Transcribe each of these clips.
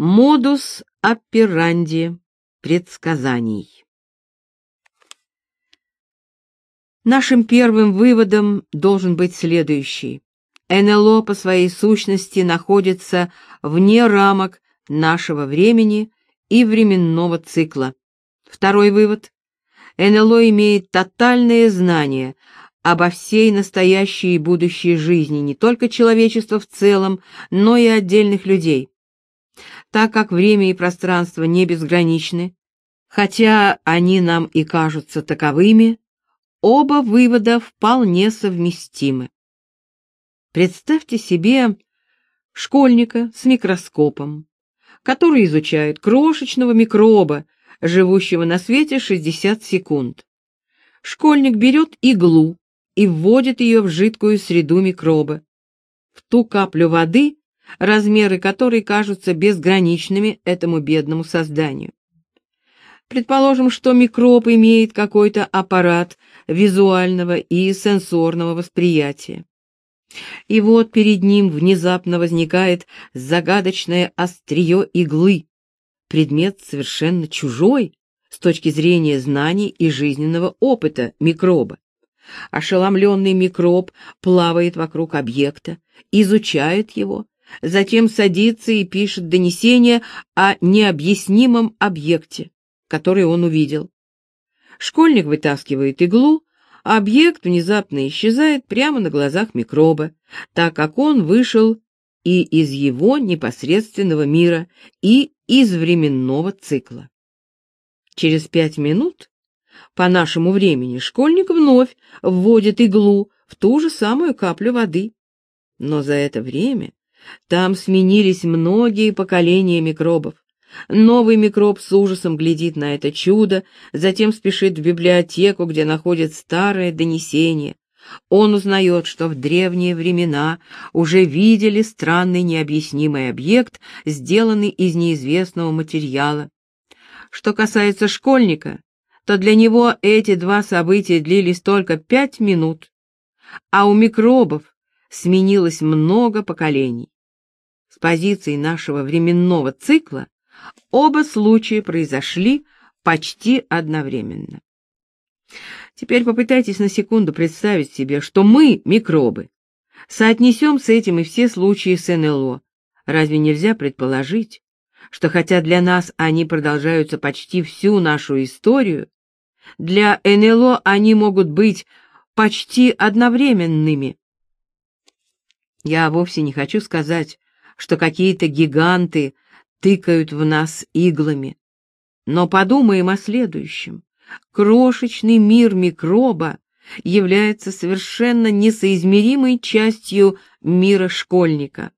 Модус операнди предсказаний. Нашим первым выводом должен быть следующий. НЛО по своей сущности находится вне рамок нашего времени и временного цикла. Второй вывод. НЛО имеет тотальное знание обо всей настоящей и будущей жизни не только человечества в целом, но и отдельных людей. Так как время и пространство не безграничны, хотя они нам и кажутся таковыми, оба вывода вполне совместимы. Представьте себе школьника с микроскопом, который изучает крошечного микроба, живущего на свете 60 секунд. Школьник берет иглу и вводит ее в жидкую среду микроба. В ту каплю воды, размеры которой кажутся безграничными этому бедному созданию. Предположим, что микроб имеет какой-то аппарат визуального и сенсорного восприятия. И вот перед ним внезапно возникает загадочное острие иглы, предмет совершенно чужой с точки зрения знаний и жизненного опыта микроба. Ошеломленный микроб плавает вокруг объекта, изучает его, затем садится и пишет донесение о необъяснимом объекте, который он увидел. Школьник вытаскивает иглу, а объект внезапно исчезает прямо на глазах микроба, так как он вышел и из его непосредственного мира, и из временного цикла. Через пять минут по нашему времени школьник вновь вводит иглу в ту же самую каплю воды. Но за это время там сменились многие поколения микробов. Новый микроб с ужасом глядит на это чудо, затем спешит в библиотеку, где находит старое донесение. Он узнает, что в древние времена уже видели странный необъяснимый объект, сделанный из неизвестного материала. Что касается школьника, то для него эти два события длились только пять минут, а у микробов сменилось много поколений. С позиции нашего временного цикла оба случая произошли почти одновременно. Теперь попытайтесь на секунду представить себе, что мы, микробы, соотнесем с этим и все случаи с НЛО. Разве нельзя предположить, что хотя для нас они продолжаются почти всю нашу историю, для НЛО они могут быть почти одновременными? Я вовсе не хочу сказать, что какие-то гиганты тыкают в нас иглами, но подумаем о следующем. Крошечный мир микроба является совершенно несоизмеримой частью мира школьника.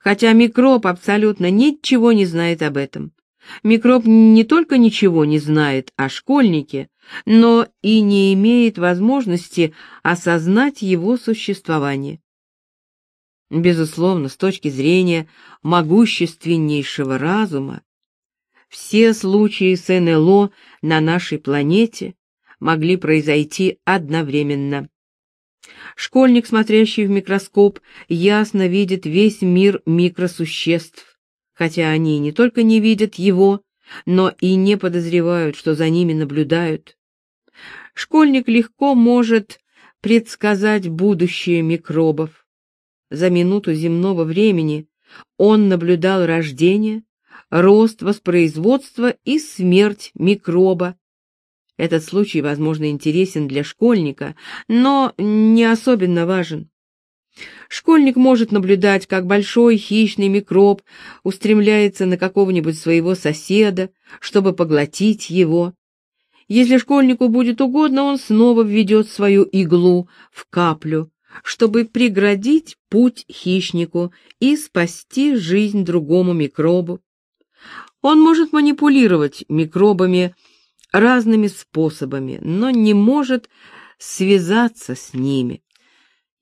Хотя микроб абсолютно ничего не знает об этом. Микроб не только ничего не знает о школьнике, но и не имеет возможности осознать его существование. Безусловно, с точки зрения могущественнейшего разума, все случаи с НЛО на нашей планете могли произойти одновременно. Школьник, смотрящий в микроскоп, ясно видит весь мир микросуществ, хотя они не только не видят его, но и не подозревают, что за ними наблюдают. Школьник легко может предсказать будущее микробов. За минуту земного времени он наблюдал рождение, рост воспроизводства и смерть микроба, этот случай, возможно, интересен для школьника, но не особенно важен. Школьник может наблюдать, как большой хищный микроб устремляется на какого-нибудь своего соседа, чтобы поглотить его. Если школьнику будет угодно, он снова введет свою иглу в каплю, чтобы преградить путь хищнику и спасти жизнь другому микробу. Он может манипулировать микробами, разными способами, но не может связаться с ними.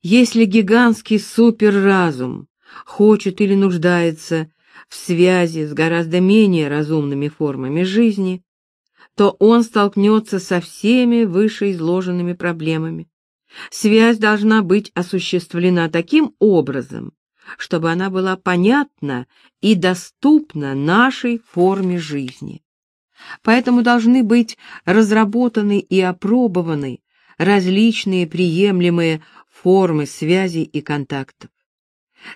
Если гигантский суперразум хочет или нуждается в связи с гораздо менее разумными формами жизни, то он столкнется со всеми вышеизложенными проблемами. Связь должна быть осуществлена таким образом, чтобы она была понятна и доступна нашей форме жизни. Поэтому должны быть разработаны и опробованы различные приемлемые формы связей и контактов.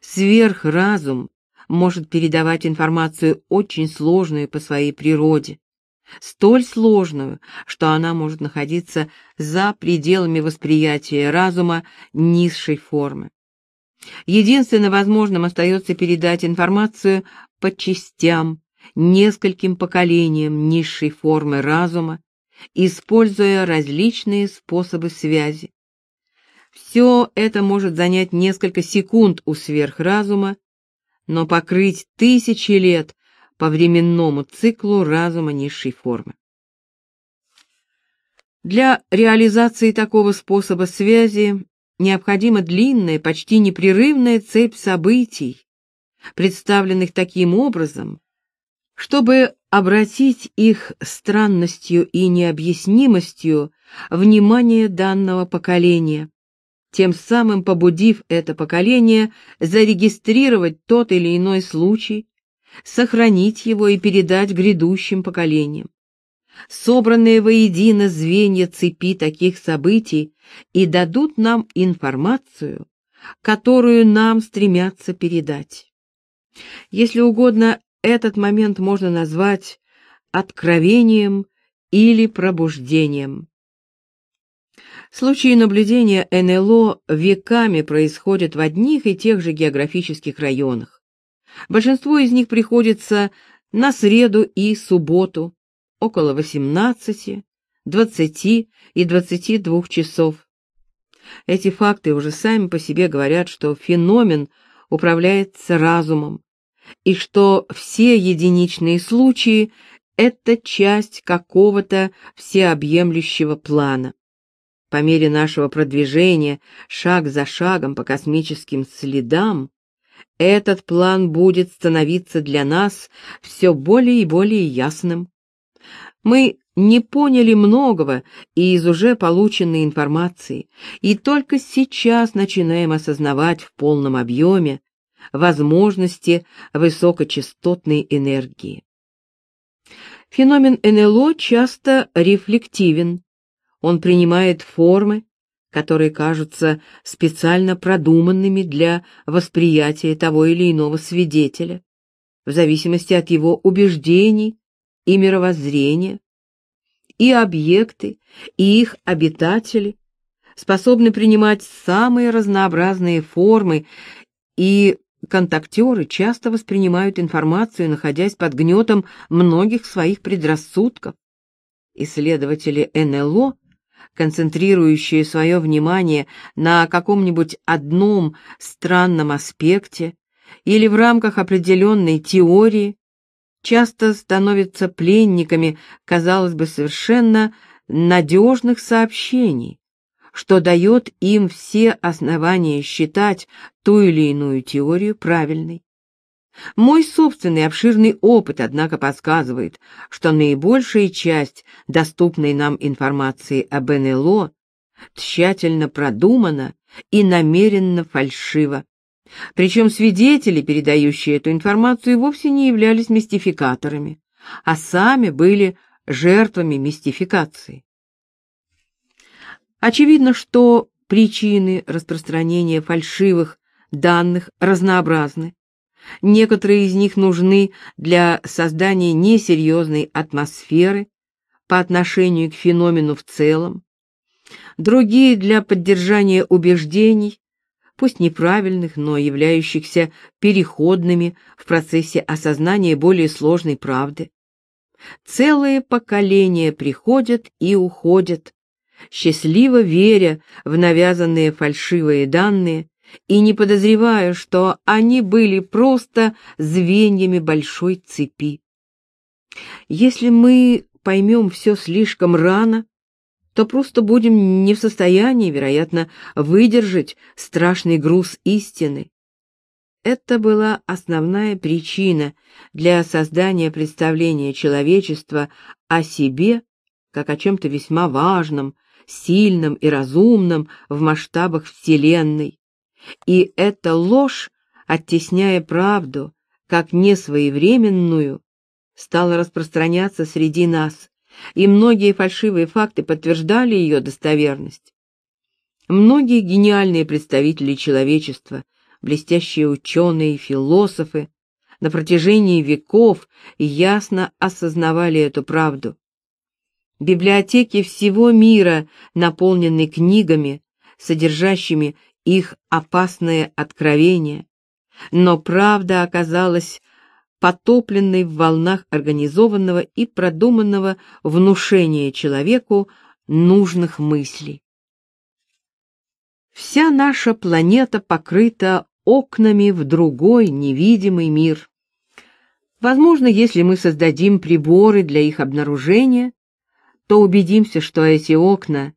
Сверхразум может передавать информацию очень сложную по своей природе, столь сложную, что она может находиться за пределами восприятия разума низшей формы. Единственно возможным остается передать информацию по частям, нескольким поколениям низшей формы разума, используя различные способы связи. Все это может занять несколько секунд у сверхразума, но покрыть тысячи лет по временному циклу разума низшей формы. Для реализации такого способа связи необходима длинная, почти непрерывная цепь событий, представленных таким образом, чтобы обратить их странностью и необъяснимостью внимание данного поколения, тем самым побудив это поколение зарегистрировать тот или иной случай, сохранить его и передать грядущим поколениям. Собранные воедино звенья цепи таких событий и дадут нам информацию, которую нам стремятся передать. Если угодно, этот момент можно назвать откровением или пробуждением. Случаи наблюдения НЛО веками происходят в одних и тех же географических районах. Большинство из них приходится на среду и субботу, около 18, 20 и 22 часов. Эти факты уже сами по себе говорят, что феномен управляется разумом, и что все единичные случаи — это часть какого-то всеобъемлющего плана. По мере нашего продвижения, шаг за шагом по космическим следам, этот план будет становиться для нас все более и более ясным. Мы не поняли многого из уже полученной информации, и только сейчас начинаем осознавать в полном объеме возможности высокочастотной энергии. Феномен НЛО часто рефлективен. Он принимает формы, которые кажутся специально продуманными для восприятия того или иного свидетеля, в зависимости от его убеждений и мировоззрения, и объекты, и их обитатели способны принимать самые разнообразные формы, и контактеры часто воспринимают информацию, находясь под гнетом многих своих предрассудков. Исследователи НЛО концентрирующие свое внимание на каком-нибудь одном странном аспекте или в рамках определенной теории, часто становятся пленниками, казалось бы, совершенно надежных сообщений, что дает им все основания считать ту или иную теорию правильной. Мой собственный обширный опыт, однако, подсказывает, что наибольшая часть доступной нам информации об НЛО тщательно продумана и намеренно фальшива. Причем свидетели, передающие эту информацию, вовсе не являлись мистификаторами, а сами были жертвами мистификации. Очевидно, что причины распространения фальшивых данных разнообразны, Некоторые из них нужны для создания несерьезной атмосферы по отношению к феномену в целом, другие для поддержания убеждений, пусть неправильных, но являющихся переходными в процессе осознания более сложной правды. Целые поколения приходят и уходят, счастливо веря в навязанные фальшивые данные и не подозревая, что они были просто звеньями большой цепи. Если мы поймем все слишком рано, то просто будем не в состоянии, вероятно, выдержать страшный груз истины. Это была основная причина для создания представления человечества о себе как о чем-то весьма важном, сильном и разумном в масштабах Вселенной, и эта ложь оттесняя правду, как несвоевременную, стала распространяться среди нас, и многие фальшивые факты подтверждали ее достоверность. Многие гениальные представители человечества, блестящие ученые и философы, на протяжении веков ясно осознавали эту правду. Библиотеки всего мира наполнены книгами, содержащими их опасные откровения, но правда оказалась потопленной в волнах организованного и продуманного внушения человеку нужных мыслей. Вся наша планета покрыта окнами в другой невидимый мир. Возможно, если мы создадим приборы для их обнаружения, то убедимся, что эти окна —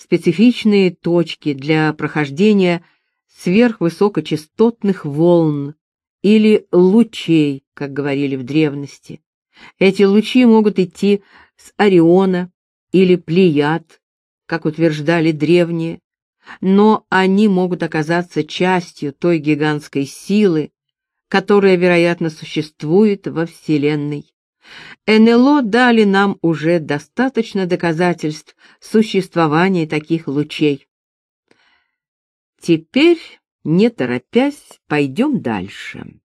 специфичные точки для прохождения сверхвысокочастотных волн или лучей, как говорили в древности. Эти лучи могут идти с Ориона или Плеяд, как утверждали древние, но они могут оказаться частью той гигантской силы, которая, вероятно, существует во Вселенной. НЛО дали нам уже достаточно доказательств существования таких лучей. Теперь, не торопясь, пойдем дальше.